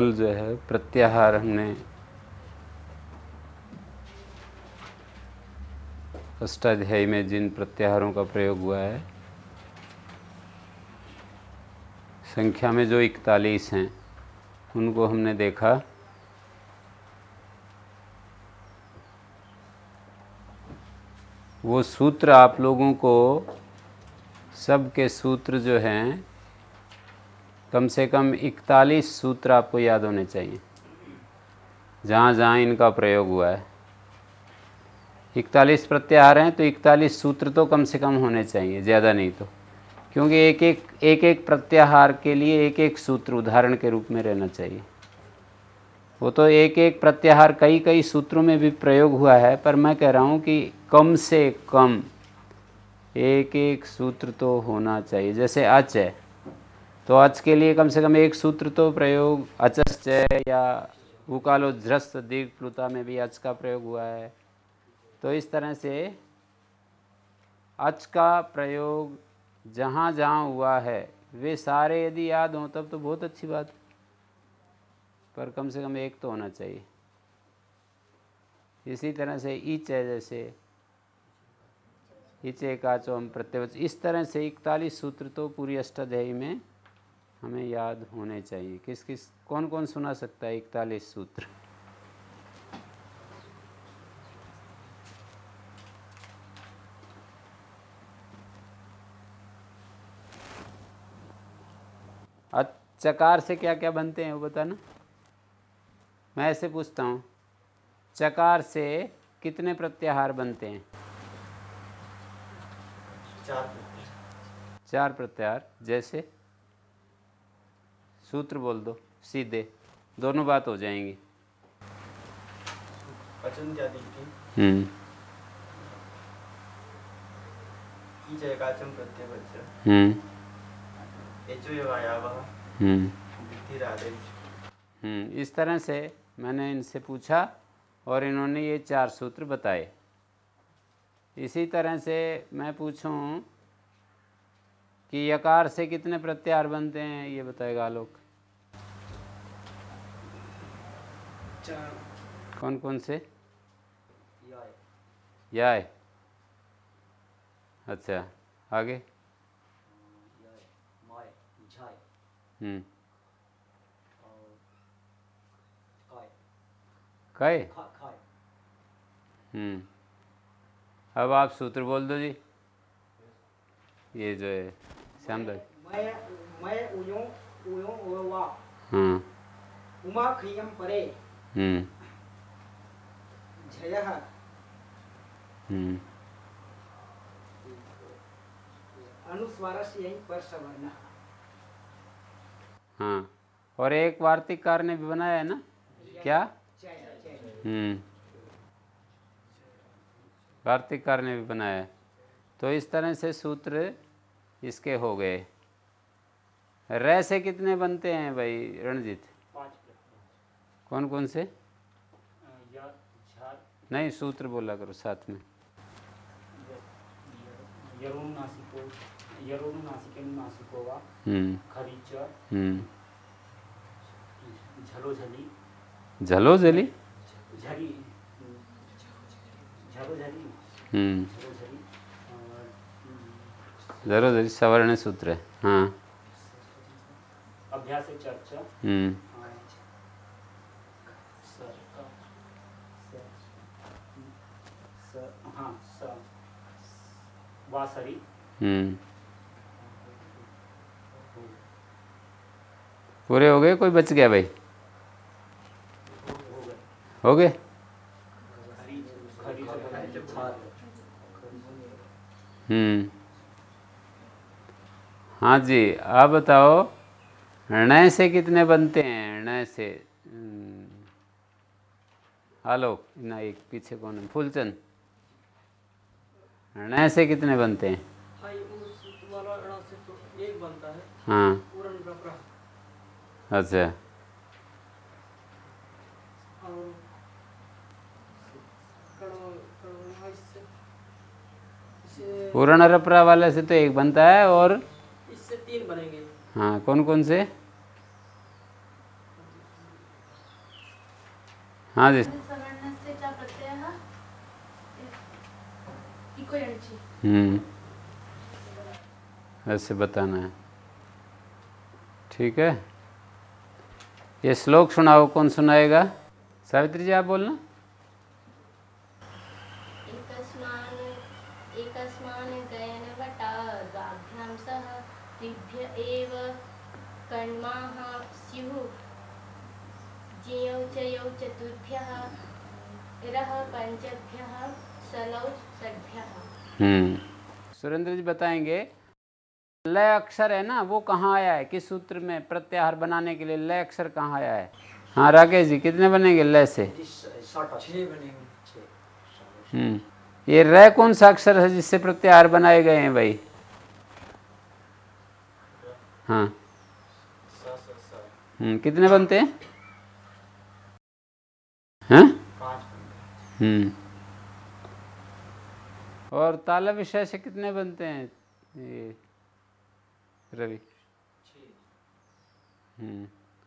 कल जो है, प्रत्याहार हमने अष्टाध्यायी में जिन प्रत्याहारों का प्रयोग हुआ है, संख्या में जो इकतालीस हैं, उनको हमने देखा। वो सूत्र आप लोगों को सब के सूत्र जो हैं कम से कम इकतालीस सूत्र आपको याद होने चाहिए। जहाँ जहाँ इनका प्रयोग हुआ है। इकतालीस प्रत्याहार हैं तो इकतालीस सूत्र तो कम से कम होने चाहिए, ज़्यादा नहीं तो। क्योंकि एक एक एक एक प्रत्याहार के लिए एक एक सूत्र उदाहरण के रूप में रहना चाहिए। वो तो एक एक प्रत्याहार कई कई सूत्रों में भी प्रयोग हुआ है, पर मैं कह रहा हूँ कि कम से कम एक एक सूत्र तो होना चाहिए। जैसे अच है तो आज के लिए कम से कम एक सूत्र तो प्रयोग अचश्चय या उकालो ध्रस्त दीर्घ प्लुता में भी अच का प्रयोग हुआ है। तो इस तरह से अच का प्रयोग जहाँ जहाँ हुआ है, वे सारे यदि याद हों तब तो बहुत अच्छी बात। पर कम से कम एक तो होना चाहिए। इसी तरह से ईच है जैसे, इचे का चौम प्रत्यवच, इस तरह से इकतालीस सूत्र तो पूरी अष्टाध्यायी में हमें याद होने चाहिए। किस किस कौन कौन सुना सकता है इकतालीस सूत्र? चकार से क्या क्या बनते हैं वो बताना। मैं ऐसे पूछता हूँ। चकार से कितने प्रत्याहार बनते हैं? चार चार प्रत्याहार जैसे? सूत्र बोल दो सीधे। दोनों बात हो जाएँगी। हम्म। हम्म। हम्म। हम्म, इस तरह से मैंने इनसे पूछा और इन्होंने ये चार सूत्र बताए। इसी तरह से मैं पूछूँ कि यकार से कितने प्रत्यार बनते हैं ये बताएगा आलोक। कौन कौन से? याय। याय। अच्छा आगे? हम्म। काय कहे हम्म। अब आप सूत्र बोल दो जी। ये जो है श्यामदास मैं मैं उयो उयो उवा हाँ। उमा खियम परे। हम्म झयः हम्म। अनुस्वारस्य यही पर सवर्ण हाँ। और एक वार्तिककार ने भी बनाया है ना? क्या? हम्म। वार्तिककार ने भी बनाया तो इस तरह से सूत्र इसके हो गए। रे से कितने बनते हैं भाई रणजीत? कौन कौन से नहीं सूत्र बोला करो साथ में। हम्म। हम्म। झलो झली झलो झलो हम्म। सवर्ण सूत्र है हाँ। अभ्यास चर्चा हम्म सर का स स हाँ वासरी। हम्म। पूरे हो गए? कोई बच गया भाई? हो गए? हम्म। हाँ जी आप बताओ ण से कितने बनते हैं? ण से हम्म, आलोक ना एक पीछे कौन है? फूलचंद। ण से कितने बनते हैं? तो एक बनता है। हाँ। अच्छा। पूर्ण रपरा वाले से तो एक बनता है और इससे तीन बनेंगे। हाँ कौन कौन से? हाँ जी सवर्णस्य च प्रत्ययः इको यणचि हम्म ऐसे बताना है। ठीक है? ये श्लोक सुनाओ, कौन सुनाएगा? सावित्री जी, आप बोलना। चतुर्भ्यः सलौ हम्म सुरेंद्र जी बताएँगे, लय अक्षर है ना, वो कहाँ आया है? किस सूत्र में प्रत्याहार बनाने के लिए लय अक्षर कहाँ आया है? हाँ राकेश जी, कितने बनेंगे लय से? हम्म ये रय कौन सा अक्षर है जिससे प्रत्याहार बनाए गए हैं भाई? हाँ। हम्म कितने बनते हैं? हैं? हम्म। और ताला विषय से कितने बनते हैं? ये रवि। हम्म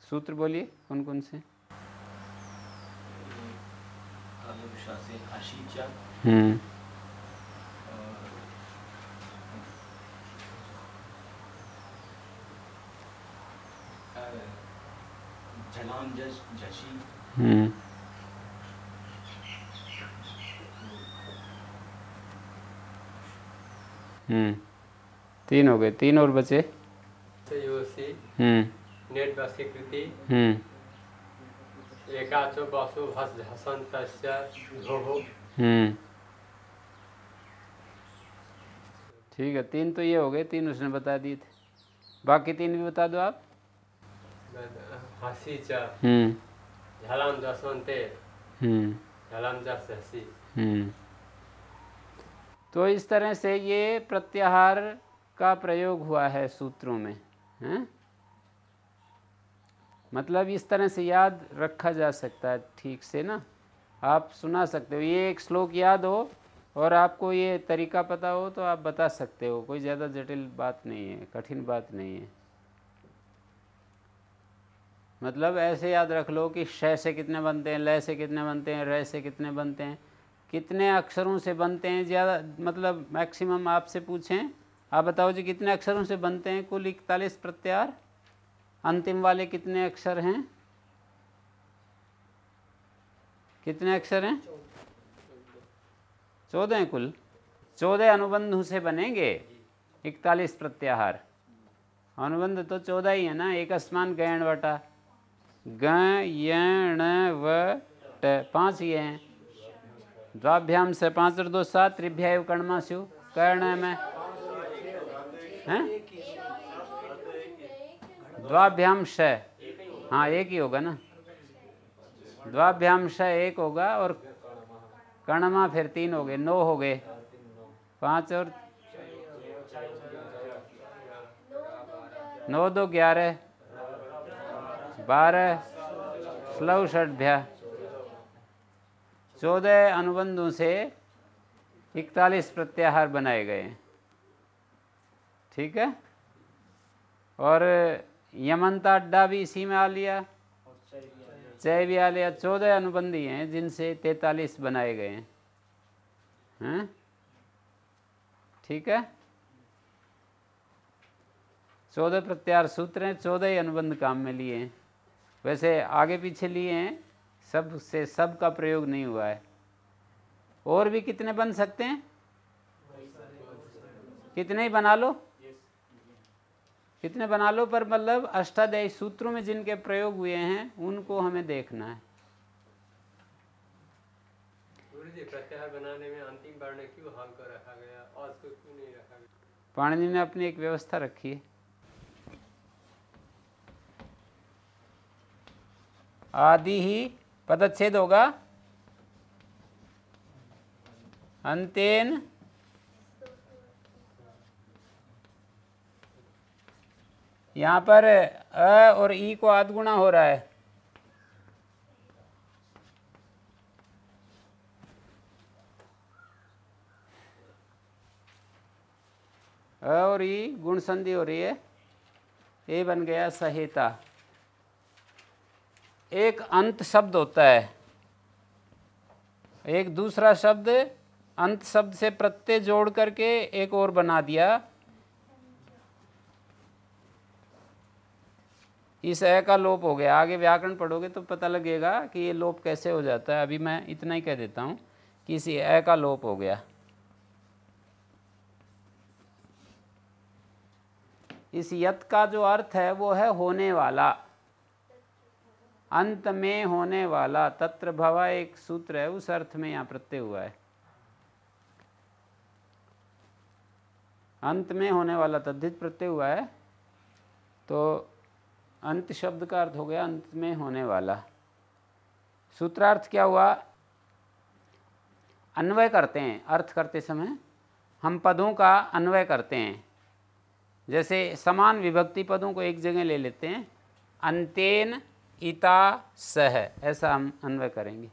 सूत्र बोलिए कौन कौन से हम्म। तीन हो गए तीन और बचे। हम्म। वशीकृति हम्म। धोभो हम्म। ठीक है तीन तो ये हो गए तीन उसने बता दिए थे। बाकी तीन भी बता दो आप। हसी हम्म। झलाम दसवंते हम्म। झलाम जस हसी। हम्म। तो इस तरह से ये प्रत्याहार का प्रयोग हुआ है सूत्रों में, हैं? मतलब इस तरह से याद रखा जा सकता है, ठीक से ना? आप सुना सकते हो, ये एक श्लोक याद हो और आपको ये तरीका पता हो तो आप बता सकते हो, कोई ज़्यादा जटिल बात नहीं है, कठिन बात नहीं है। मतलब ऐसे याद रख लो कि श से कितने बनते हैं लय से कितने बनते हैं, र से कितने बनते हैं, कितने अक्षरों से बनते हैं, ज़्यादा मतलब मैक्सिमम आपसे पूछें आप बताओ जी, कितने अक्षरों से बनते हैं कुल इकतालीस प्रत्यार? अंतिम वाले कितने अक्षर हैं? कितने अक्षर हैं? चौदह हैं कुल। चौदह अनुबंधों से बनेंगे इकतालीस प्रत्याहार। अनुबंध तो चौदह ही है ना, एक अस्मान गैण वटा। ग यण व पाँच ये हैं। द्वाभ्याम से पाँच और दो सात त्रिभ्या कर्णमा स्यु कर्ण में हैं? द्वाभ्याम श हाँ एक ही होगा ना? द्वाभ्याम श एक होगा और कर्णमा फिर तीन हो गए नौ हो गए। पाँच और नौ दो ग्यारह बारह स्लव षड्भ्या चौदह अनुबंधों से इकतालीस प्रत्याहार बनाए गए हैं। ठीक है? और यमनता अड्डा भी इसी में आ लिया। चय भी आ लिया चौदह अनुबंधी हैं, जिनसे तैतालीस बनाए गए हैं। हैं? ठीक है? चौदह प्रत्यार सूत्र हैं, चौदह ही अनुबंध काम में लिए हैं। वैसे आगे पीछे लिए हैं, सबसे सब का प्रयोग नहीं हुआ है। और भी कितने बन सकते हैं? कितने ही बना लो। कितने बना लो पर मतलब अष्टाध्यायी सूत्रों में जिनके प्रयोग हुए हैं उनको हमें देखना है। पाणिनि ने अपनी एक व्यवस्था रखी है। आदि ही पदच्छेद होगा। अंतेन यहाँ पर अ और ई को आधगुणा हो रहा है। अ और ई गुण संधि हो रही है। ए बन गया सहेता। एक अंत शब्द होता है। एक दूसरा शब्द अंत शब्द से प्रत्यय जोड़ करके एक और बना दिया। इस अ का लोप हो गया। आगे व्याकरण पढ़ोगे तो पता लगेगा कि ये लोप कैसे हो जाता है। अभी मैं इतना ही कह देता हूँ कि इसी अ का लोप हो गया। इस यत का जो अर्थ है वो है होने वाला। अंत में होने वाला। तत्र भवा एक सूत्र है, उस अर्थ में यहाँ प्रत्यय हुआ है। अंत में होने वाला तद्धित प्रत्यय हुआ है। तो अंत शब्द का अर्थ हो गया अंत में होने वाला। सूत्रार्थ क्या हुआ? अन्वय करते हैं। अर्थ करते समय हम पदों का अन्वय करते हैं। जैसे समान विभक्ति पदों को एक जगह ले लेते हैं। अंतेन इता सह, ऐसा हम अन्वय करेंगे।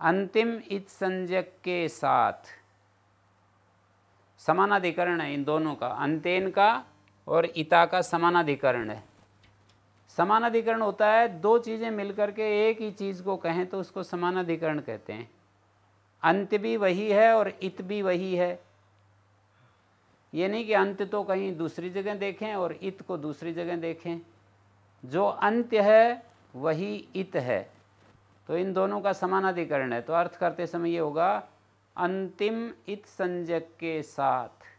अंतिम इत संज्ञक के साथ समानाधिकरण है इन दोनों का। अंतेन का और इता का समानाधिकरण है। समानाधिकरण होता है, दो चीज़ें मिलकर के एक ही चीज़ को कहें तो उसको समानाधिकरण कहते हैं। अंत भी वही है और इत भी वही है। ये नहीं कि अंत तो कहीं दूसरी जगह देखें और इत को दूसरी जगह देखें। जो अंत्य है, वही इत है। तो इन दोनों का समानाधिकरण है। तो अर्थ करते समय ये होगा, अंतिम इत संजक के साथ।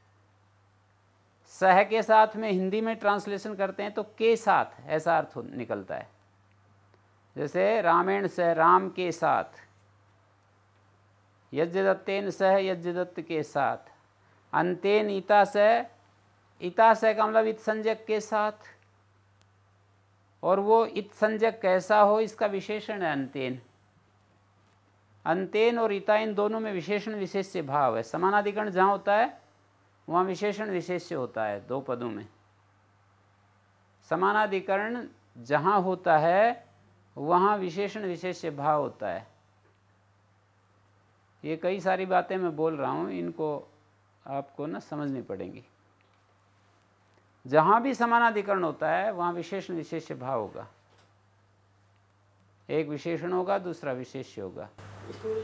सह के साथ में हिंदी में ट्रांसलेशन करते हैं तो के साथ ऐसा अर्थ निकलता है। जैसे रामेण सह राम के साथ, यज्ञदत्तेन सह यज्ञदत्त के साथ, अंतेन ईता सह इता सह का मतलब इत संजक के साथ। और वो इत संजक कैसा हो, इसका विशेषण है अंतेन। अंतेन और इता इन दोनों में विशेषण विशेष से भाव है। समानाधिकरण जहाँ होता है वहाँ विशेषण विशेष्य होता है दो पदों में समानाधिकरण जहाँ होता है वहाँ विशेषण विशेष्य भाव होता है ये कई सारी बातें मैं बोल रहा हूँ इनको आपको ना समझनी पड़ेंगी जहाँ भी समानाधिकरण होता है वहाँ विशेषण विशेष्य भाव होगा एक विशेषण होगा दूसरा विशेष्य होगा इसमें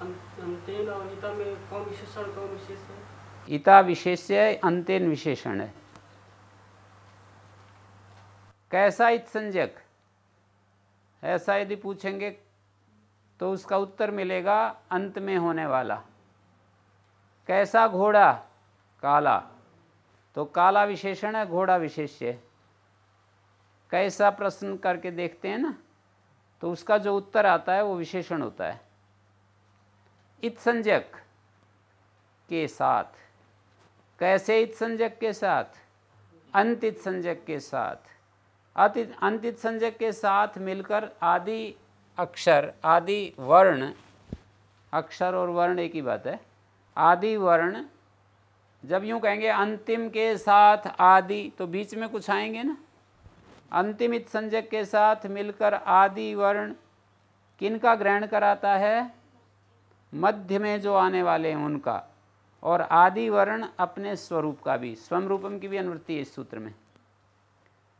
अं- अंतेन में कौन विशेषण कौन विशेष है इता विशेष्य, अंतेन विशेषण है। कैसा इत संजक? ऐसा यदि पूछेंगे तो उसका उत्तर मिलेगा, अंत में होने वाला। कैसा घोड़ा? काला। तो काला विशेषण है, घोड़ा विशेष्य। कैसा प्रश्न करके देखते हैं ना तो उसका जो उत्तर आता है, वो विशेषण होता है। इत संजक के साथ। कैसे इत संजक के साथ? अंतित संजक के साथ। अति, अंतित संजक के साथ मिलकर आदि अक्षर, आदि वर्ण, अक्षर और वर्ण एक ही बात है। आदि वर्ण, जब यूँ कहेंगे अंतिम के साथ आदि तो बीच में कुछ आएँगे ना? अंतिम इत संजक के साथ मिलकर आदि वर्ण किनका ग्रहण कराता है? मध्य में जो आने वाले हैं उनका। और आदि वर्ण अपने स्वरूप का भी स्वम रूपम की भी अनुवृत्ति है इस सूत्र में।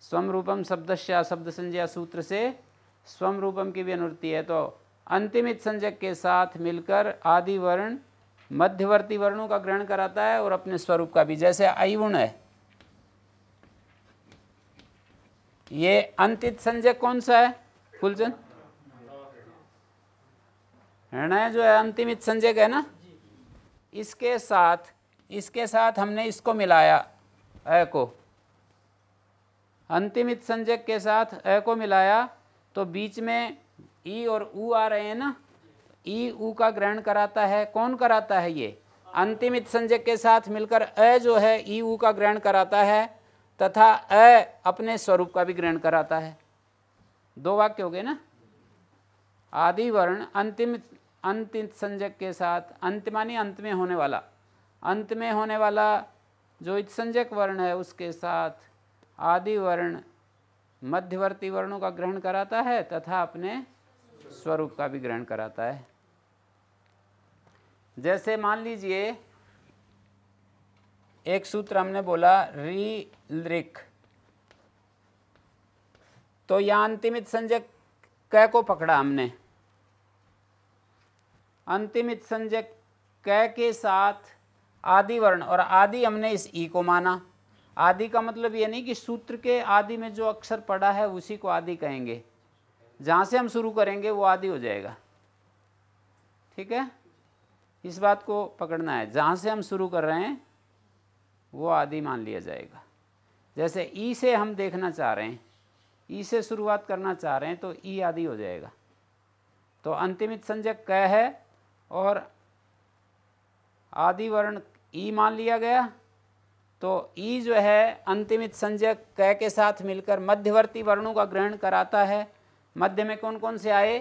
स्वम रूपम शब्द से शब्द संज्ञा सूत्र से स्वम रूपम की भी अनुवृत्ति है। तो अंतिमित संजक के साथ मिलकर आदि वर्ण मध्यवर्ती वर्णों का ग्रहण कराता है और अपने स्वरूप का भी, जैसे आयुण है। ये अंतित संजक कौन सा है? फुलचंद? निर्णय जो है, अंतिमित संजक है ना? इसके साथ इसके साथ हमने इसको मिलाया, अ को। अंतिमित संजक के साथ अ को मिलाया तो बीच में ई और ऊ आ रहे हैं ना? ई, ऊ का ग्रहण कराता है, कौन कराता है ये? अंतिमित संजक के साथ मिलकर अ जो है, ई, ऊ का ग्रहण कराता है, तथा अ अपने स्वरूप का भी ग्रहण कराता है। दो वाक्य हो गए ना? आदि वर्ण अंतिम अंतिम संजक के साथ अंत मानी अंत में होने वाला, अंत में होने वाला जो संजक वर्ण है, उसके साथ आदि वर्ण, मध्यवर्ती वर्णों का ग्रहण कराता है, तथा अपने स्वरूप का भी ग्रहण कराता है। जैसे मान लीजिए, एक सूत्र हमने बोला, री लिक तो यहाँ अंतिमित संजक क को पकड़ा हमने? अंतिमित संजय क के साथ आदि वर्ण, और आदि हमने इस ई को माना। आदि का मतलब ये नहीं कि सूत्र के आदि में जो अक्षर पड़ा है, उसी को आदि कहेंगे। जहाँ से हम शुरू करेंगे, वो आदि हो जाएगा। ठीक है? इस बात को पकड़ना है। जहाँ से हम शुरू कर रहे हैं, वो आदि मान लिया जाएगा। जैसे ई से हम देखना चाह रहे हैं, ई से शुरुआत करना चाह रहे हैं तो ई आदि हो जाएगा। तो अंतिमित संजय क है? और आदि वर्ण ई मान लिया गया तो ई जो है अंतिमित संजय क के साथ मिलकर मध्यवर्ती वर्णों का ग्रहण कराता है। मध्य में कौन कौन से आए?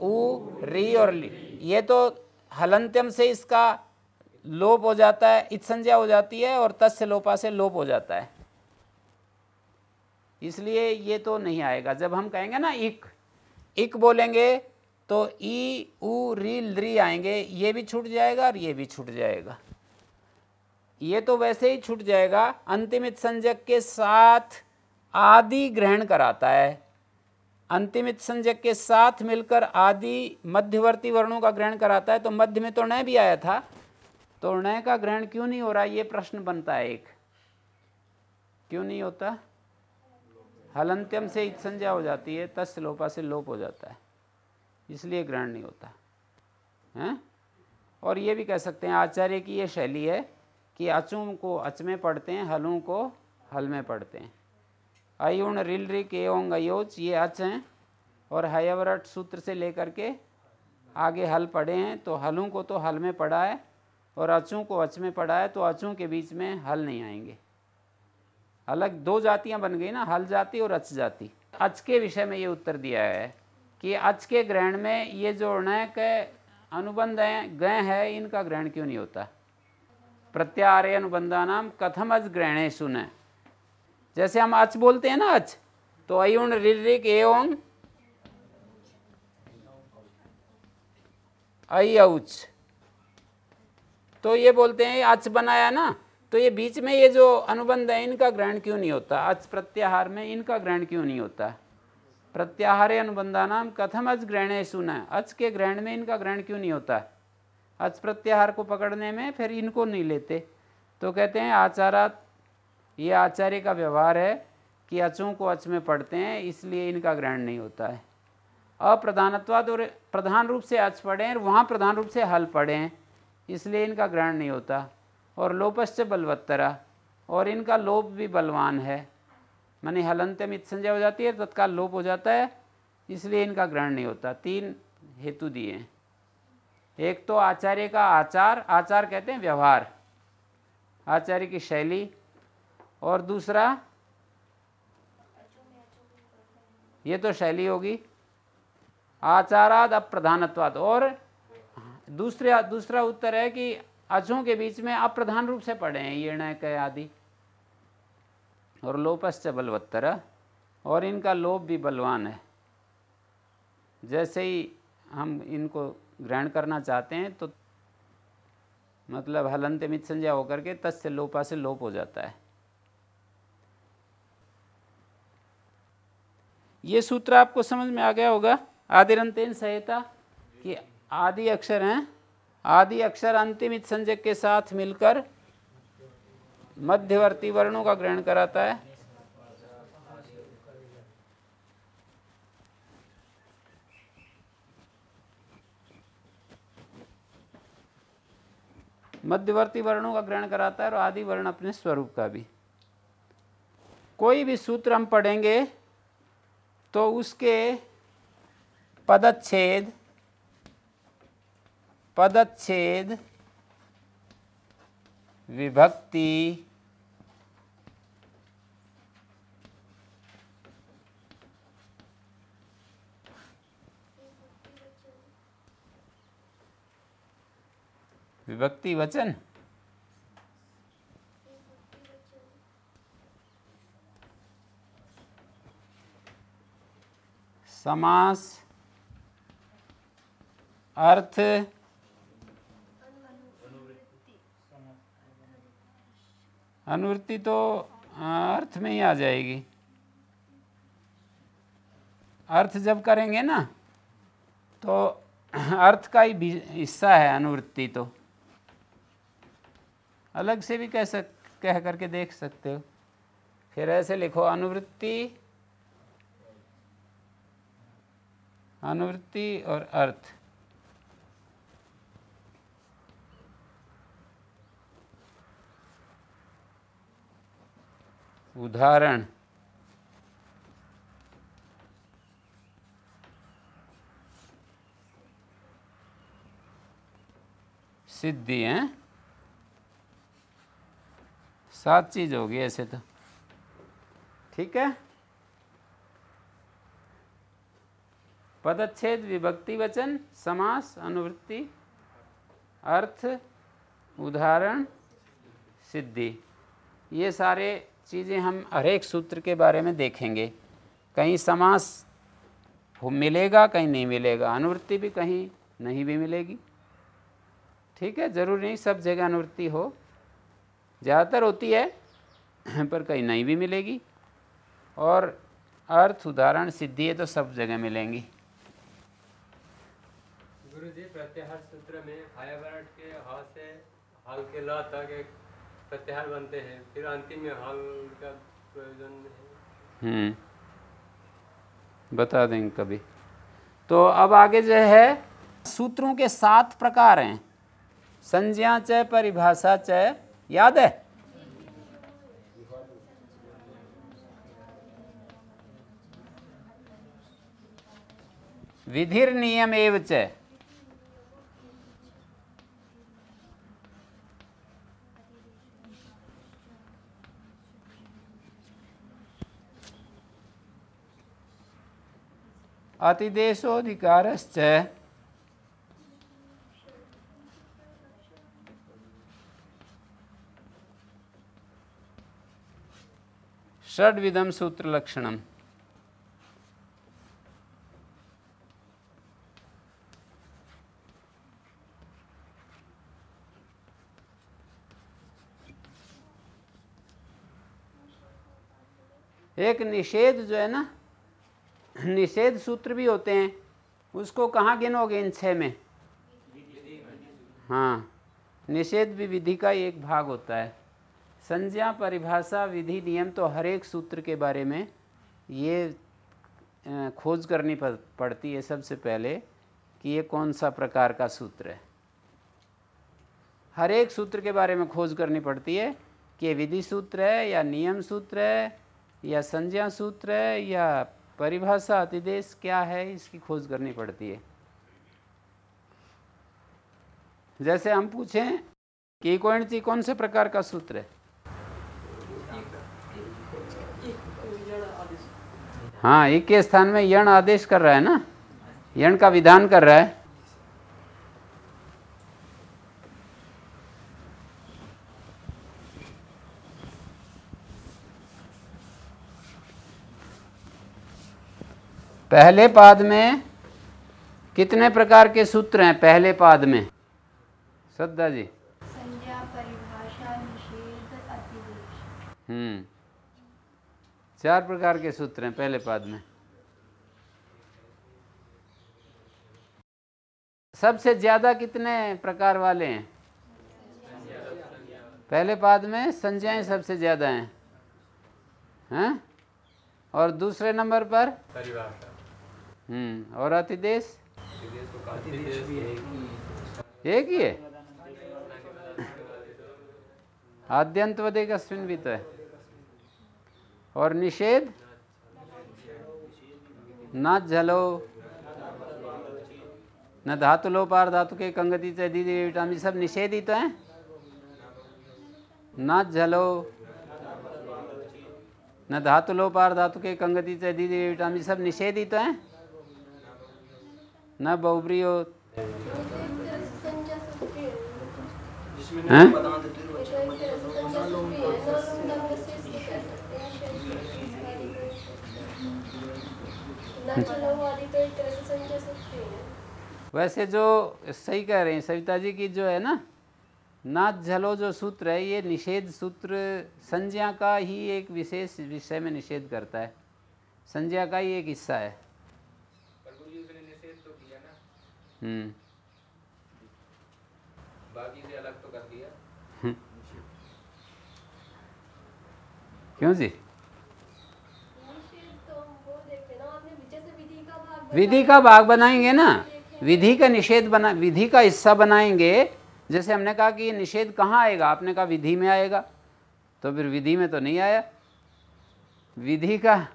उ, री और ली। ये तो हलंत्यम से इसका लोप हो जाता है इत संज्ञा हो जाती है और तस्य लोपा से लोप हो जाता है। इसलिए ये तो नहीं आएगा। जब हम कहेंगे ना, इक इक बोलेंगे तो ई, उ, री री आएँगे, ये भी छूट जाएगा और ये भी छूट जाएगा। ये तो वैसे ही छूट जाएगा अंतिमित संजक के साथ आदि ग्रहण कराता है। अंतिमित संजक के साथ मिलकर आदि मध्यवर्ती वर्णों का ग्रहण कराता है तो मध्य में तो नय भी आया था तो नय का ग्रहण क्यों नहीं हो रहा, ये प्रश्न बनता है एक। क्यों नहीं होता? हलंत्यम से संज्ञा हो जाती है तस्लोपा से लोप हो जाता है। इसलिए ग्रहण नहीं होता। है? और ये भी कह सकते हैं, आचार्य की ये शैली है कि अचुम को अच में पढ़ते हैं, हलों को हल में पढ़ते हैं। अयुण रिल रिक एवं अयोच ये अच हैं और हयवरट सूत्र से लेकर के आगे हल पढ़े हैं तो हलों को तो हल में पढ़ा है और अचों को अच में पढ़ा है तो अचों के बीच में हल नहीं आएँगे। अलग दो जातियाँ बन गई ना, हल जाति और अच जाति। अच के विषय में ये उत्तर दिया है कि अच के ग्रहण में ये जो के अनुबंध हैं गय है, इनका ग्रहण क्यों नहीं होता? प्रत्यार्य अनुबंधा नाम कथम अज ग्रहणे सुन जैसे हम अच बोलते हैं ना अच तो अयुण ऋरिक एवं अच तो ये बोलते हैं अच बनाया ना तो ये बीच में ये जो अनुबंध है, इनका ग्रहण क्यों नहीं होता? अच प्रत्याहार में इनका ग्रहण क्यों नहीं होता? प्रत्याहारे अनुबंधा नाम कथम अच ग्रहण सुना अच के ग्रहण में इनका ग्रहण क्यों नहीं होता? अच प्रत्याहार को पकड़ने में फिर इनको नहीं लेते। तो कहते हैं आचारा ये आचार्य का व्यवहार है कि अचों को अच में पढ़ते हैं, इसलिए इनका ग्रहण नहीं होता है। अप्रधानत्वाद और प्रधान रूप से अच पढ़े हैं वहाँ प्रधान रूप से हल पढ़े हैं, इसलिए इनका ग्रहण नहीं होता। और लोपश्च बलवत्तरा, और इनका लोप भी बलवान है। माने हलंत्य में संजय हो जाती है, तत्काल लोप हो जाता है, इसलिए इनका ग्रहण नहीं होता। तीन हेतु दिए। एक तो आचार्य का आचार आचार कहते हैं व्यवहार, आचार्य की शैली, और दूसरा, ये तो शैली होगी, आचाराद अप्रधानत्वाद, और दूसरा दूसरा उत्तर है कि अचों के बीच में अप्रधान रूप से पढ़े हैं, ये नय कह आदि। और लोपश्च बलवत्तर, और इनका लोप भी बलवान है। जैसे ही हम इनको ग्रहण करना चाहते हैं तो मतलब हलंत मित संजय होकर के तस्य लोपा से लोप हो जाता है। ये सूत्र आपको समझ में आ गया होगा, आदिरंतेन सहायता कि आदि अक्षर हैं। आदि अक्षर अंतिमित संजय के साथ मिलकर मध्यवर्ती वर्णों का ग्रहण कराता है। मध्यवर्ती वर्णों का ग्रहण कराता है और आदि वर्ण अपने स्वरूप का भी। कोई भी सूत्र हम पढ़ेंगे तो उसके पदच्छेद पदच्छेद विभक्ति। विभक्ति वचन। समास। अर्थ। अनुवृत्ति तो अर्थ में ही आ जाएगी। अर्थ जब करेंगे ना तो अर्थ का ही हिस्सा है अनुवृत्ति तो। अलग से भी कह सक, कह करके देख सकते हो। फिर ऐसे लिखो, अनुवृत्ति अनुवृत्ति और अर्थ। उदाहरण। सिद्धि हैं। सात चीज़ होगी ऐसे तो। ठीक है? पदच्छेद, विभक्ति, वचन, समास, अनुवृत्ति, अर्थ, उदाहरण, सिद्धि। ये सारे चीज़ें हम हर एक सूत्र के बारे में देखेंगे। कहीं समास मिलेगा, कहीं नहीं मिलेगा। अनुवृत्ति भी कहीं नहीं भी मिलेगी। ठीक है, ज़रूरी नहीं सब जगह अनुवृत्ति हो। ज़्यादातर होती है, पर कहीं नहीं भी मिलेगी। और अर्थ, उदाहरण, सिद्धि तो सब जगह मिलेंगी। गुरु जी प्रत्याहार सूत्र में हायावरण के हा से, हाल के ला तक प्रत्याहार बनते हैं। फिर अंतिम में हाल का प्रयोजन हम्म। बता देंगे कभी। तो अब आगे जो है, सूत्रों के सात प्रकार हैं। संज्ञा च परिभाषा च याद है? विधिर नियम एवं च अतिदेशोधिकारश्च षड्विधम सूत्रलक्षणम। एक निषेध जो है ना निषेध सूत्र भी होते हैं। उसको कहाँ गिनोगे इन छः में? हाँ निषेध भी विधि का एक भाग होता है। संज्ञा, परिभाषा, विधि, नियम तो हर एक सूत्र के बारे में ये खोज करनी पड़- पड़ती है सबसे पहले कि ये कौन सा प्रकार का सूत्र है। हर एक सूत्र के बारे में खोज करनी पड़ती है कि विधि सूत्र है या नियम सूत्र है या संज्ञा सूत्र है या परिभाषा अतिदेश क्या है, इसकी खोज करनी पड़ती है। जैसे हम पूछें कि कोणची कौन से प्रकार का सूत्र है? हाँ एक के स्थान में यण आदेश कर रहा है ना? यण का विधान कर रहा है। पहले पाद में कितने प्रकार के सूत्र हैं पहले पाद में? श्रद्धा जी। हम्म। चार प्रकार के सूत्र हैं पहले पाद में। सबसे ज़्यादा कितने प्रकार वाले हैं? पहले पाद में संज्ञाएँ सबसे ज़्यादा हैं। हैं? और दूसरे नंबर पर? परिभाषा। हम्म और अतिदेश एक ही है? आद्यंतवदेक अस्मिन भी तो है। और निषेध? न झलो न धातु लोपार धातु के कंगति से दीदी विटामिन सब निषेध ही तो है। न झलो न धातु लोपार धातु के कंगति से दीदी विटामिन सब निषेध ही तो है। न सूत्री है। वैसे जो सही कह रहे हैं सविता जी की जो है ना नाच झलो जो सूत्र है ये निषेध सूत्र संज्ञा का ही एक विशेष विषय में निषेध करता है। संज्ञा का ही एक हिस्सा है हम्म बाकी से अलग तो कर दिया। क्यों जी? विधि का भाग विधि का भाग बनाएँगे ना। विधि का निषेध बना विधि का हिस्सा बनाएँगे। जैसे हमने कहा कि ये निषेध कहाँ आएगा? आपने कहा विधि में आएगा। तो फिर विधि में तो नहीं आया। विधि का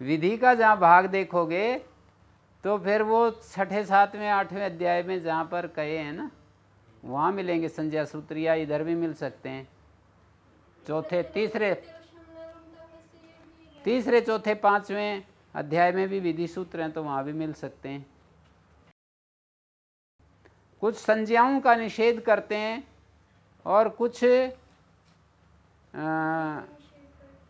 विधि का जहाँ भाग देखोगे तो फिर वो छठे सातवें आठवें अध्याय में जहाँ पर कहे हैं ना वहाँ मिलेंगे संज्ञा सूत्र या इधर भी मिल सकते हैं। चौथे तीसरे तीसरे चौथे पाँचवें अध्याय में भी विधि सूत्र हैं तो वहाँ भी मिल सकते हैं। कुछ संज्ञाओं का निषेध करते हैं और कुछ अ,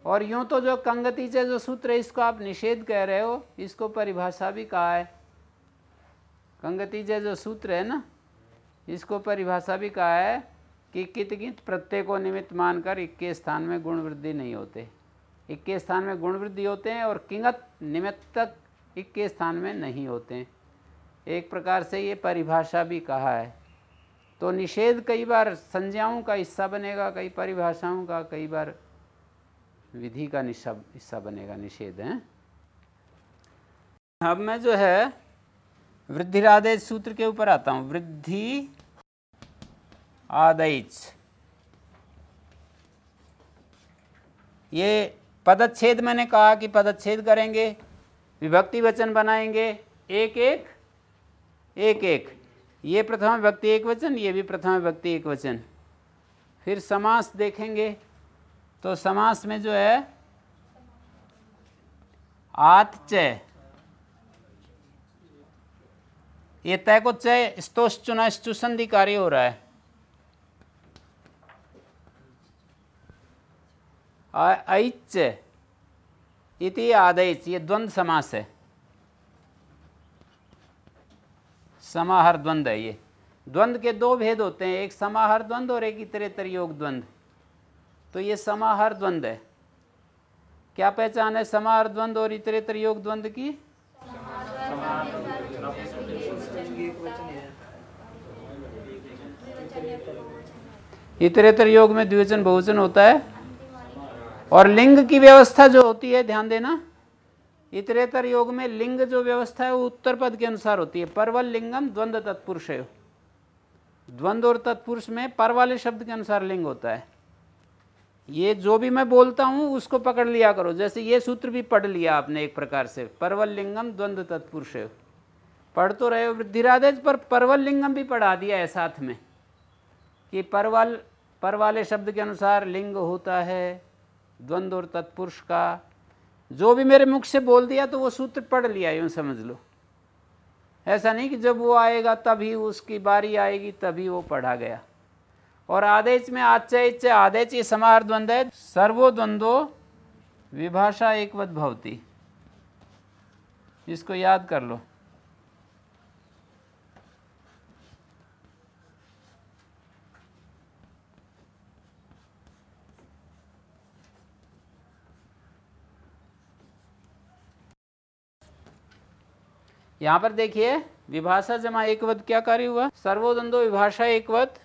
और यूँ तो जो कंगति से जो सूत्र है, इसको आप निषेध कह रहे हो, इसको परिभाषा भी कहा है। कंगति से जो सूत्र है ना, इसको परिभाषा भी कहा है कि कित कित प्रत्यय को निमित्त मानकर इक्के स्थान में गुण वृद्धि नहीं होते। इक्के स्थान में गुण वृद्धि होते हैं और किंगत निमित्तक इक्के स्थान में नहीं होते एक प्रकार से ये परिभाषा भी कहा है। तो निषेध कई बार संज्ञाओं का हिस्सा बनेगा, कई परिभाषाओं का, कई बार विधि का निशा हिस्सा बनेगा, निषेध है। अब मैं जो है वृद्धिरादेश सूत्र के ऊपर आता हूँ। वृद्धि आदेश ये पदच्छेद मैंने कहा कि पदच्छेद करेंगे, विभक्ति वचन बनाएँगे एक एक एक एक ये प्रथम व्यक्ति एक वचन, ये भी प्रथम व्यक्ति एक वचन। फिर समास देखेंगे। तो समास में जो है आत चय ये तय को चय स्तोष चुना संधि कार्य हो रहा है। ऐच इति आदेश, ये द्वंद्व समास है। समाहर द्वंद्व है ये। द्वंद्व के दो भेद होते हैं, एक समाहार द्वंद्व और एक इतरेतर योग द्वंद्व तो ये समाहार द्वंद्व है। क्या पहचान है समाहार द्वंद और इतरेतर योग द्वंद की? इतरेतर योग में द्विवचन, बहुवचन होता है। और लिंग की व्यवस्था जो होती है, ध्यान देना, इतरेतर योग में लिंग जो व्यवस्था है, वो उत्तर पद के अनुसार होती है। परवल लिंगम द्वंद्व तत्पुरुष है द्वंद्व और तत्पुरुष में पर वाले शब्द के अनुसार लिंग होता है। ये जो भी मैं बोलता हूँ, उसको पकड़ लिया करो। जैसे ये सूत्र भी पढ़ लिया आपने एक प्रकार से परवल लिंगम द्वंद्व तत्पुरुष। पढ़ तो रहे हो वृद्धिरादेश पर परवल लिंगम भी पढ़ा दिया है साथ में, कि परवल पर वाले शब्द के अनुसार लिंग होता है द्वंद्व और तत्पुरुष का। जो भी मेरे मुख से बोल दिया तो वो सूत्र पढ़ लिया, यूँ समझ लो। ऐसा नहीं कि जब वो आएगा, तभी उसकी बारी आएगी, तभी वो पढ़ा गया। और आदेश में आच्य आदेश ये समार द्वंद्व है सर्वो द्वंद्वो विभाषा एकवत भवती। इसको याद कर लो। यहाँ पर देखिए, विभाषा जमा एकवत क्या कार्य हुआ? सर्वोदंदो विभाषा एकवत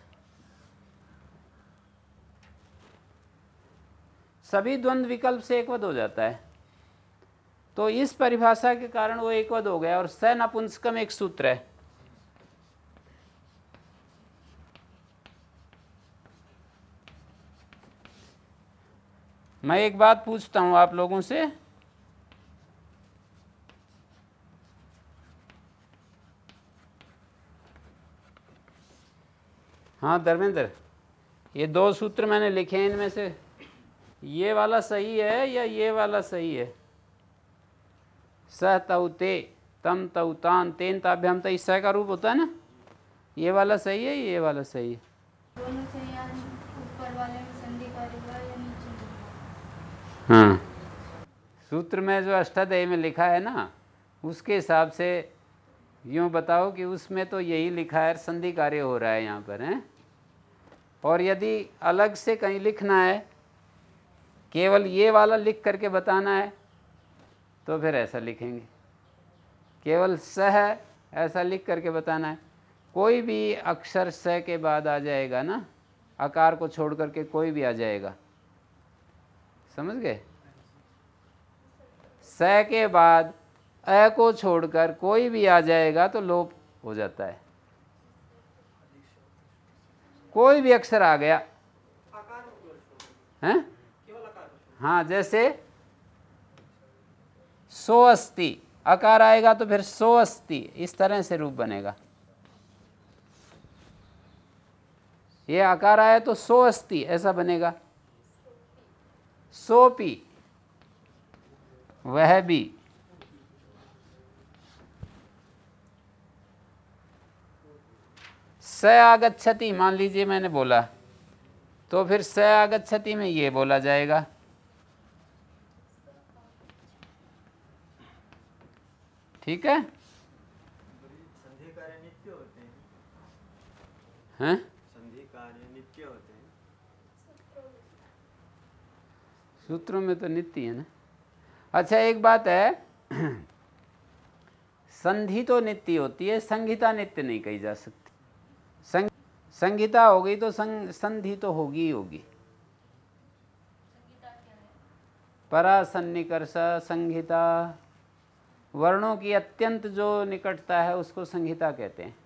सभी द्वंद्व विकल्प से एकवत हो जाता है। तो इस परिभाषा के कारण वो एकवत हो गया और स नपुंसकम एक सूत्र है। मैं एक बात पूछता हूँ आप लोगों से। हाँ धर्मेंद्र, ये दो सूत्र मैंने लिखे हैं इनमें से। ये वाला सही है या ये वाला सही है? स तौते तम तौतान तेन ताभ्याम त स का रूप होता है ना? ये वाला सही है ये वाला सही है? हाँ सूत्र में जो अष्टाध्यायी में लिखा है ना उसके हिसाब से यूँ बताओ कि उसमें तो यही लिखा है संधि कार्य हो रहा है यहाँ पर हैं? और यदि अलग से कहीं लिखना है केवल ये वाला लिख करके बताना है तो फिर ऐसा लिखेंगे। केवल सह ऐसा लिख करके बताना है। कोई भी अक्षर स के बाद आ जाएगा ना आकार को छोड़ करके कोई भी आ जाएगा। समझ गए? स के बाद अ को छोड़कर कोई भी आ जाएगा तो लोप हो जाता है। कोई भी अक्षर आ गया। हैं? हाँ जैसे सो अस्ति। अकार आएगा तो फिर सो अस्ति। इस तरह से रूप बनेगा। ये आकार आया तो सो अस्ति, ऐसा बनेगा। सोपी, वह भी। स आगच्छति मान लीजिए मैंने बोला तो फिर स आगच्छति में ये बोला जाएगा। ठीक है? हैं? सूत्रों में तो नित्य है ना? अच्छा एक बात है। संधि तो नित्य होती है, संहिता नित्य नहीं कही जा सकती। संग, संहिता हो गई तो संग, संधि तो होगी ही होगी। परासन्निकर्ष, संहिता। वर्णों की अत्यंत जो निकटता है, उसको संहिता कहते हैं।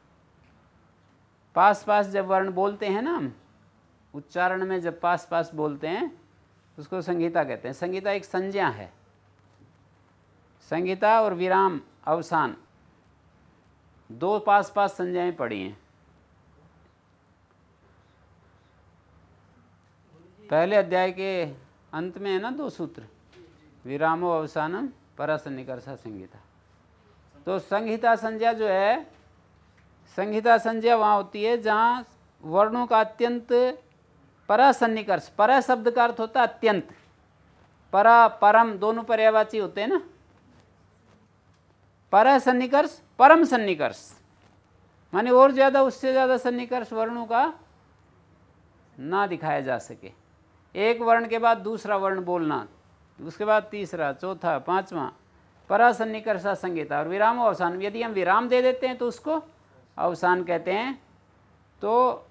पास पास जब वर्ण बोलते हैं ना हम, उच्चारण में जब पास पास बोलते हैं, उसको संहिता कहते हैं। संहिता एक संज्ञा है। संहिता और विराम, अवसान, दो पास पास संज्ञाएँ पड़ी हैं। पहले अध्याय के अंत में है ना दो सूत्र? विरामो, अवसानम परासन्निकर्षा संहिता। तो संहिता संज्ञा जो है, संहिता संज्ञा वहाँ होती है जहाँ वर्णों का अत्यंत परासन्निकर्ष, पर शब्द का अर्थ होता है अत्यंत। परा, परम दोनों पर्यावाची होते हैं ना। पर सन्निकर्ष परम सन्निकर्ष। माने और ज़्यादा, उससे ज़्यादा सन्निकर्ष वर्णों का ना दिखाया जा सके। एक वर्ण के बाद दूसरा वर्ण बोलना उसके बाद तीसरा, चौथा, पांचवा परासन्निकर्षा संगीता और विराम अवसान। यदि हम विराम दे देते हैं तो उसको अवसान कहते हैं। तो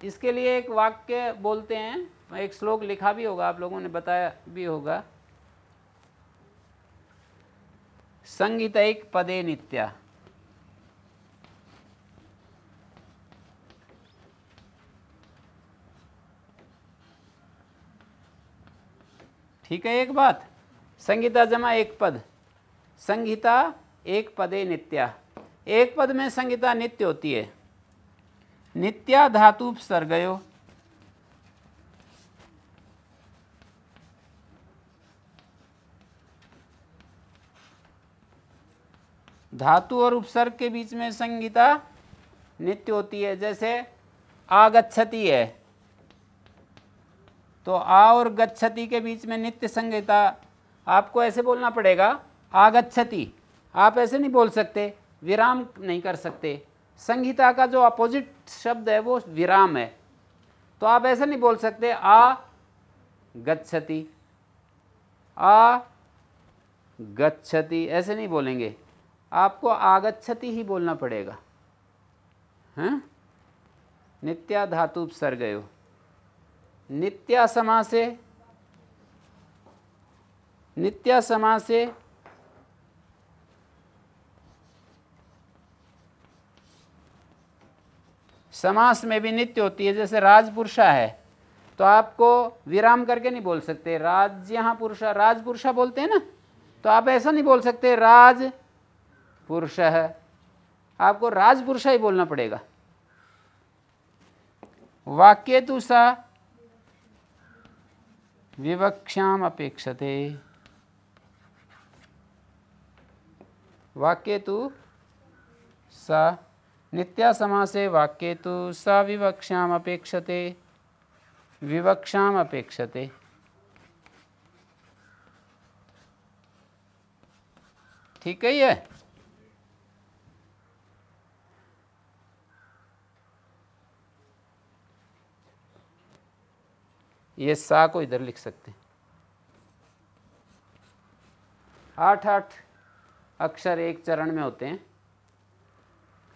इसके लिए एक वाक्य बोलते हैं, एक श्लोक लिखा भी होगा, आप लोगों ने बताया भी होगा। संगीत एक पदे नित्या। ठीक है एक बात? संगीता जमा एक पद। संगीता एक पदे नित्या। एक पद में संगीता नित्य होती है। नित्या धातु सर्गयो धातु और उपसर्ग के बीच में संगीता नित्य होती है। जैसे आगच्छति है। तो आ और गच्छति के बीच में नित्य संगीता, आपको ऐसे बोलना पड़ेगा आगच्छति आप ऐसे नहीं बोल सकते, विराम नहीं कर सकते। संहिता का जो अपोजिट शब्द है, वो विराम है। तो आप ऐसे नहीं बोल सकते, आ गच्छति। आ गच्छति, ऐसे नहीं बोलेंगे। आपको आगच्छति ही बोलना पड़ेगा। हैं? नित्या धातु गयो नित्या समा से नित्या समा से समास में भी नित्य होती है, जैसे राजपुरुषा है तो आपको विराम करके नहीं बोल सकते। राज्य पुरुषा, राजपुरुषा बोलते हैं ना? तो आप ऐसा नहीं बोल सकते राज पुरुष है। आपको राजपुरुषा ही बोलना पड़ेगा। वाक्य तो सा विवक्षाम अपेक्षते। वाक्य तो सा नित्या समासे वाक्य तो स विवक्षाम अपेक्षते। विवक्षाम अपेक्षते। ठीक है ये? ये सा को इधर लिख सकते हैं। आठ आठ अक्षर एक चरण में होते हैं।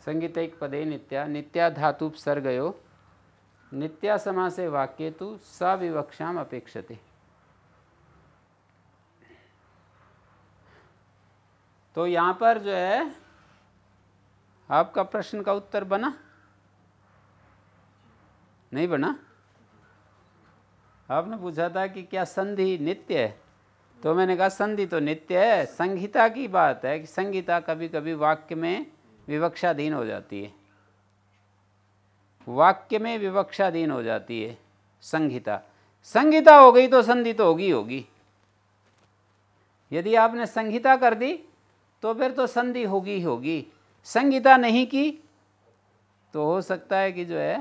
संगीत एक पदे नित्या नित्या धातु सर्गयो नित्या समासे वाक्य तो सविवक्षाम अपेक्षते। तो यहाँ पर जो है, आपका प्रश्न का उत्तर बना? नहीं बना? आपने पूछा था कि क्या संधि नित्य है? तो मैंने कहा, संधि तो नित्य है, संहिता की बात है कि संहिता कभी कभी वाक्य में विवक्षाधीन हो जाती है। वाक्य में विवक्षाधीन हो जाती है संहिता। संहिता हो गई तो संधि तो होगी होगी। यदि आपने संहिता कर दी तो फिर तो संधि होगी होगी। संहिता नहीं की तो हो सकता है कि जो है,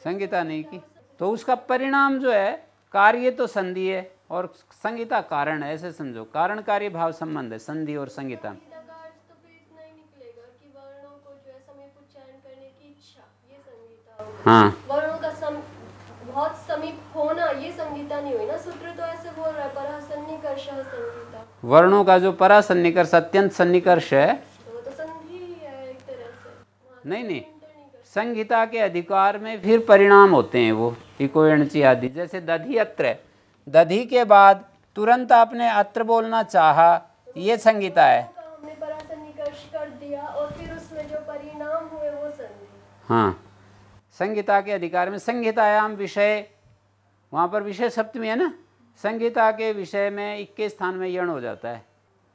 संहिता नहीं की। तो उसका परिणाम जो है कार्य तो संधि है और संगीता कारण है ऐसे समझो। कारण कार्य भाव संबंध है संधि और संगीता ही। वर्णों को संगीता सम बहुत समीप होना ये संगीता नहीं हुई ना? सूत्र तो ऐसे बोल रहा है पर सन्निकर्ष संगीता वर्णों का जो परा सन्निकर्ष अत्यंत सन्निकर्ष है। तो वो तो संधि ही एक तरह से। नहीं नहीं। संहिता के अधिकार में फिर परिणाम होते हैं वो। इकोयणची आदि जैसे दधि अत्र दधि के बाद तुरंत आपने अत्र बोलना चाहा ये संहिता है। संधि हाँ संहिता के अधिकार में संहितायाम विषय वहाँ पर विषय सप्तमी है ना? संहिता के विषय में इक्के स्थान में यण हो जाता है।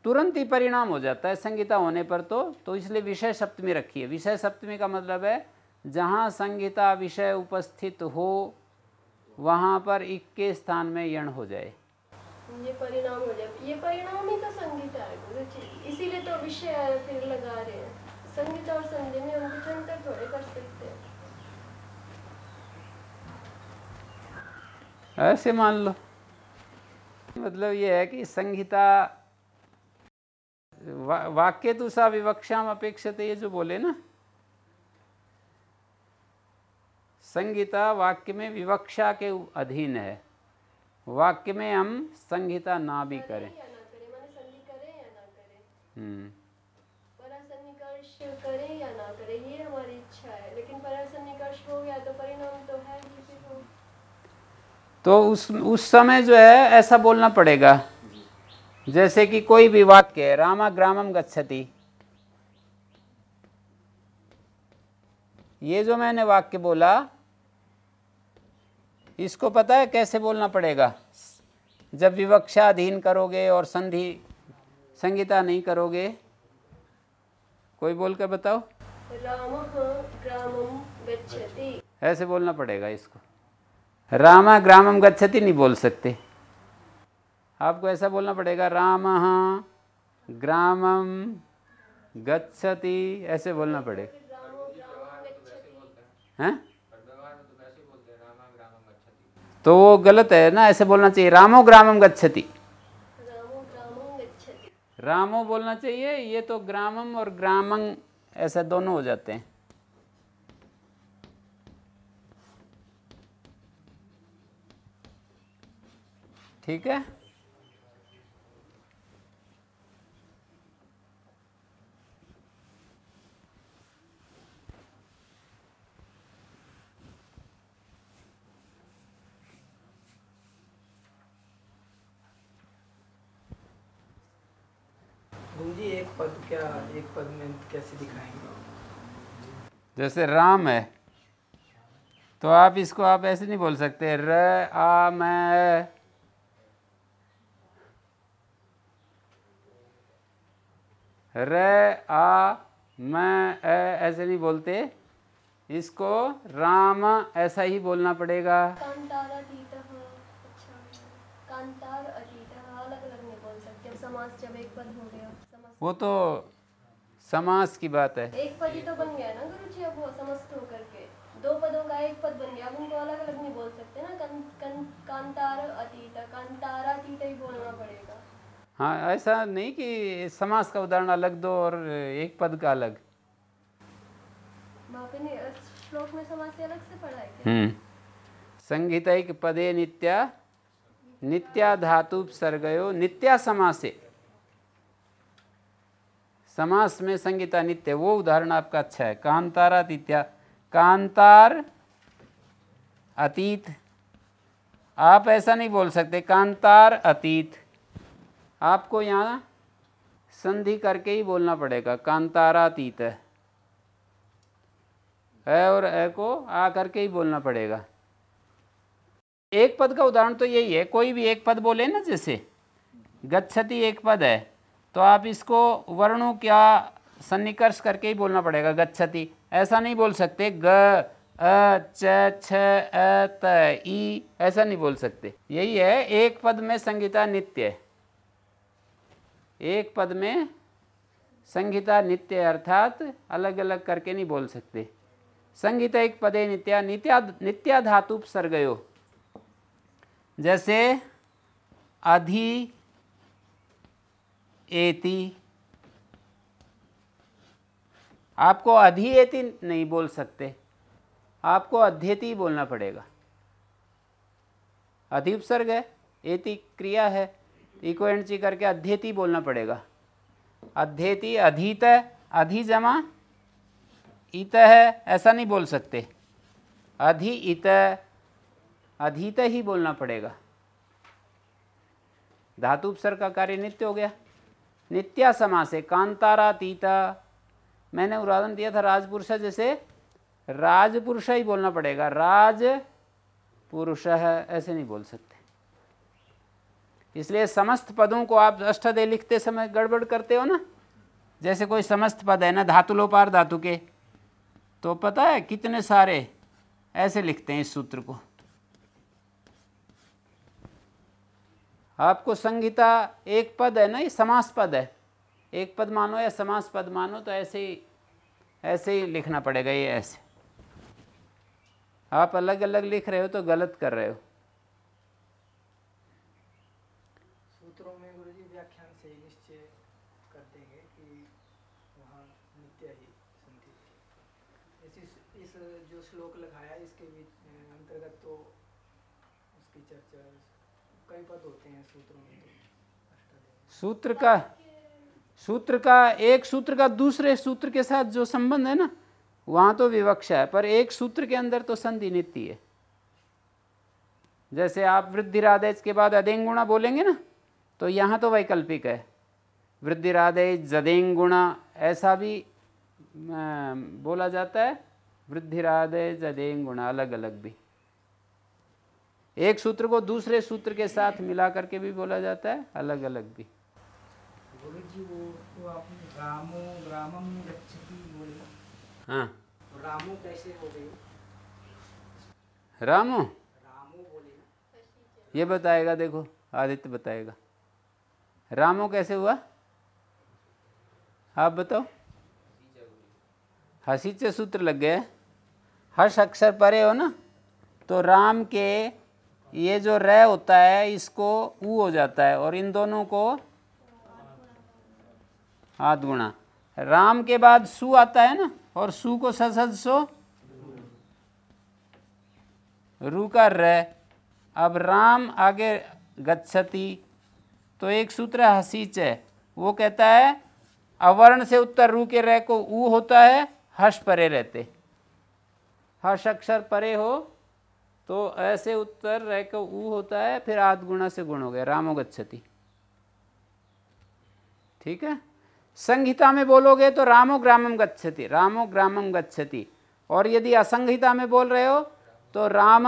तुरंत ही परिणाम हो जाता है संहिता होने पर तो तो इसलिए विषय सप्तमी रखी है। विषय सप्तमी का मतलब है जहाँ संहिता विषय उपस्थित हो वहाँ पर इक्के स्थान में यण हो जाए। ये परिणाम हो जाए। ये परिणाम ही तो संगीता है इसीलिए तो विषय फिर लगा रहे हैं। संगीता और संधि में हम कुछ अंतर थोड़े कर सकते हैं। ऐसे मान लो। मतलब ये है कि संहिता वा, वाक्य तो सा विवक्षाम अपेक्षते ये जो बोले ना संहिता वाक्य में विवक्षा के अधीन है। वाक्य में हम संहिता ना भी करें या ना हम्म। या हमारी इच्छा है। लेकिन हो गया तो परिणाम तो है तो उस उस समय जो है ऐसा बोलना पड़ेगा। जैसे कि कोई भी वाक्य है रामा ग्रामम गच्छति। ये जो मैंने वाक्य बोला इसको पता है कैसे बोलना पड़ेगा? जब विवक्षाधीन करोगे और संधि संगीता नहीं करोगे कोई बोल कर बताओ? राम ग्रामम गच्छति। ऐसे बोलना पड़ेगा इसको। रामा ग्रामम गच्छति नहीं बोल सकते। आपको ऐसा बोलना पड़ेगा राम ग्रामम गच्छति ऐसे बोलना पड़ेगा। हैं? तो वो गलत है ना ऐसे बोलना चाहिए। रामो ग्रामम गच्छति। रामो बोलना चाहिए ये तो ग्रामम और ग्रामंग ऐसे दोनों हो जाते हैं। ठीक है? जी एक पद क्या एक पद में कैसे दिखाएँगे? जैसे राम है तो आप इसको आप ऐसे नहीं बोल सकते। र आ मैं र आ मैं ए ऐसे नहीं बोलते। इसको राम ऐसा ही बोलना पड़ेगा। कांतार अतीत अच्छा। कांतार अतीत अलग अलग नहीं बोल सकते। समास जब एक पद हो वो तो समास की बात है। एक पद ही तो बन गया ना गुरु जी अब वो समस्त होकर के। दो पदों का एक पद बन गया। अब उनको अलग अलग नहीं बोल सकते ना। कं, कं, कांतार अतीत कांतारा अतीत ही बोलना पड़ेगा। हाँ ऐसा नहीं कि समास का उदाहरण अलग दो और एक पद का अलग। पे श्लोक में समास से अलग से पढ़ा है हम्म। संगीतैक पदे नित्या नित्या धातु सर्गयो नित्या समासे। समास में संगीता नित्य, वो उदाहरण आपका अच्छा है। कांतारा तिथ्या कांतार अतीत। आप ऐसा नहीं बोल सकते, कांतार अतीत। आपको यहाँ संधि करके ही बोलना पड़ेगा कांतारातीत है। है और ए को आ करके ही बोलना पड़ेगा। एक पद का उदाहरण तो यही है, कोई भी एक पद बोले ना जैसे, गच्छति एक पद है। तो आप इसको वर्णों क्या सन्निकर्ष करके ही बोलना पड़ेगा, गच्छति। ऐसा नहीं बोल सकते, ग, अ, च, छ, अ, त ई ऐसा नहीं बोल सकते। यही है, एक पद में संगीता नित्य। एक पद में संगीता नित्य अर्थात अलग अलग करके नहीं बोल सकते। संगीता एक पदे नित्या नित्या नित्या धातु सर्गयो जैसे अधि एति। आपको अधिएति नहीं बोल सकते। आपको अध्येति बोलना पड़ेगा। अधि उपसर्ग है, एति क्रिया है, इको एंड करके अध्येति बोलना पड़ेगा। अध्येति अधीत अधि जमा, इत है, ऐसा नहीं बोल सकते। अधि इत अधीत ही बोलना पड़ेगा। धातु उपसर्ग का कार्य नित्य हो गया। नित्या समास कांतारातीता। मैंने उदाहरण दिया था राजपुरुष, जैसे राजपुरुष ही बोलना पड़ेगा। राज पुरुष है ऐसे नहीं बोल सकते। इसलिए समस्त पदों को आप अष्टदय लिखते समय गड़बड़ करते हो ना? जैसे कोई समस्त पद है ना धातु लोपार धातु के तो पता है कितने सारे ऐसे लिखते हैं इस सूत्र को। आपको संगीता एक पद है ना, ये समास पद है। एक पद मानो या समास पद मानो तो ऐसे ही ऐसे ही लिखना पड़ेगा ये ऐसे। आप अलग अलग लिख रहे हो तो गलत कर रहे हो सूत्रों में गुरु जी व्याख्यान से ही निश्चय कर देंगे कि वहाँ नित्य ही संधि इस इस जो श्लोक लिखाया इसके भी अ, अंतर्गत तो उसकी चर्चा कई पद होते हैं सूत्रों में तो अष्टाध्यायी सूत्र का सूत्र का, एक सूत्र का दूसरे सूत्र के साथ जो संबंध है ना, वहाँ तो विवक्षा है, पर एक सूत्र के अंदर तो संधि नित्य है। जैसे आप वृद्धिरादेश के बाद अदेंगुणा बोलेंगे ना तो यहाँ तो वैकल्पिक है। वृद्धिरादेश जदेंगुणा ऐसा भी बोला जाता है। वृद्धिरादेश जदेंगुणा अलग अलग भी। एक सूत्र को दूसरे सूत्र के साथ मिला करके भी बोला जाता है अलग अलग भी। जी वो आपने रामो ग्रामम गच्छति बोले। हाँ। तो रामो कैसे हो रामो? रामो बोले। ये बताएगा देखो आदित्य बताएगा। रामो कैसे हुआ? आप बताओ। हसीचे सूत्र लग गए। हर्ष अक्षर परे हो ना? तो राम के ये जो र होता है इसको ऊ हो जाता है और इन दोनों को हाथ गुणा। राम के बाद सु आता है ना, और सु को ससद सो। रू का र। अब राम आगे गच्छति तो एक सूत्र हसीच है। वो कहता है, अवर्ण से उत्तर रू के रह को ऊ होता है, हर्ष परे रहते। हर्ष अक्षर परे हो तो ऐसे उत्तर रह को ऊ होता है, फिर आध गुणा से गुण हो गया, रामो गच्छति। ठीक है? संहिता में बोलोगे तो रामो ग्रामम गच्छति, रामो ग्रामम गच्छति। और यदि असंहिता में बोल रहे हो तो राम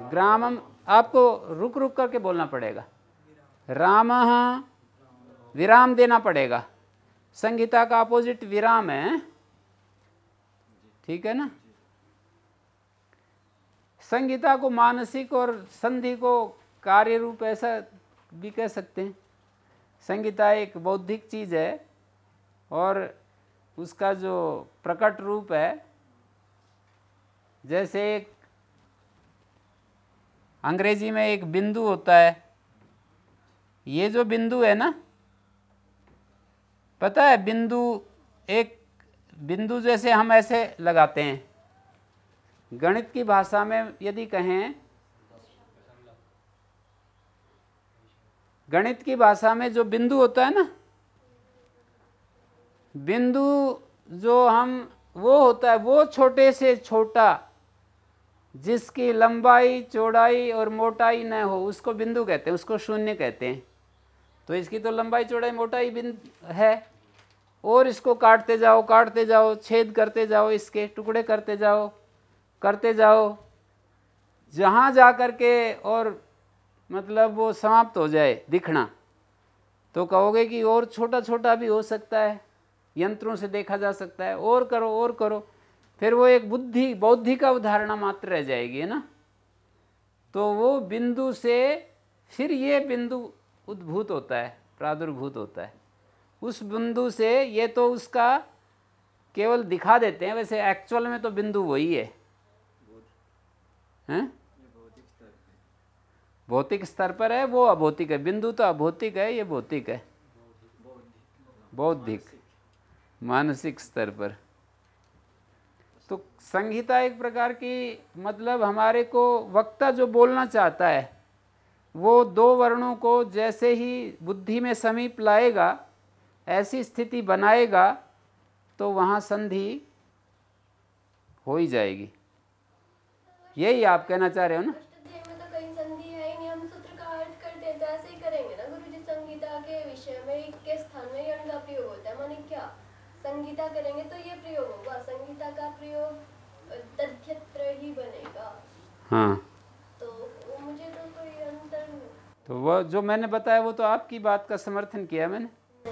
ग्रामम, आपको रुक रुक करके बोलना पड़ेगा। राम विराम देना पड़ेगा। संहिता का अपोजिट विराम है। ठीक है ना? संहिता को मानसिक और संधि को कार्य रूप ऐसा भी कह सकते हैं। संगीता एक बौद्धिक चीज़ है और उसका जो प्रकट रूप है, जैसे एक अंग्रेज़ी में एक बिंदु होता है। ये जो बिंदु है ना, पता है बिंदु एक, बिंदु जैसे हम ऐसे लगाते हैं। गणित की भाषा में यदि कहें गणित की भाषा में जो बिंदु होता है ना, बिंदु जो हम, वो होता है, वो छोटे से छोटा, जिसकी लंबाई, चौड़ाई और मोटाई न हो, उसको बिंदु कहते हैं, उसको शून्य कहते हैं। तो इसकी तो लंबाई, चौड़ाई, मोटाई बिंदु है। और इसको काटते जाओ काटते जाओ, छेद करते जाओ, इसके टुकड़े करते जाओ करते जाओ, जहाँ जा कर के और मतलब वो समाप्त हो जाए दिखना। तो कहोगे कि और छोटा छोटा भी हो सकता है यंत्रों से देखा जा सकता है और करो और करो। फिर वो एक बुद्धि बौद्धि का उदाहरण मात्र रह जाएगी है ना? तो वो बिंदु से फिर ये बिंदु उद्भूत होता है प्रादुर्भूत होता है। उस बिंदु से ये तो उसका केवल दिखा देते हैं वैसे एक्चुअल में तो बिंदु वही है। हैं? भौतिक स्तर पर है, वो अभौतिक है। बिंदु तो अभौतिक है, ये भौतिक है। बौद्धिक। मानसिक स्तर पर। तो संहिता एक प्रकार की मतलब हमारे को वक्ता जो बोलना चाहता है, वो दो वर्णों को जैसे ही बुद्धि में समीप लाएगा, ऐसी स्थिति बनाएगा तो वहाँ संधि हो ही जाएगी। यही आप कहना चाह रहे हो ना? हाँ। तो वो मुझे तो कोई अंतर नहीं तो वह जो मैंने बताया वो तो आपकी बात का समर्थन किया मैंने। तो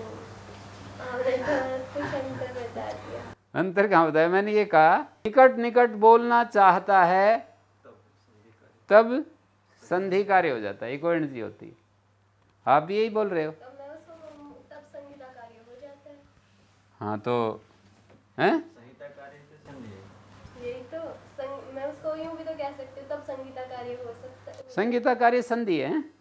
अंतर बता दिया। अंतर कहाँ बताया? मैंने ये कहा निकट निकट बोलना चाहता है तब संधि कार्य हो जाता है इक्वेंसी होती है। आप भी यही बोल रहे हो? तब मैं उसको तब संगीता कार्य हो जाता है। हाँ तो हैं? संहिता कार्य से संधि यही तो संग, मैं उसको यूँ भी तो कह सकती हूँ तब संगीता कार्य हो सकता है? संगीता कार्य संधि है।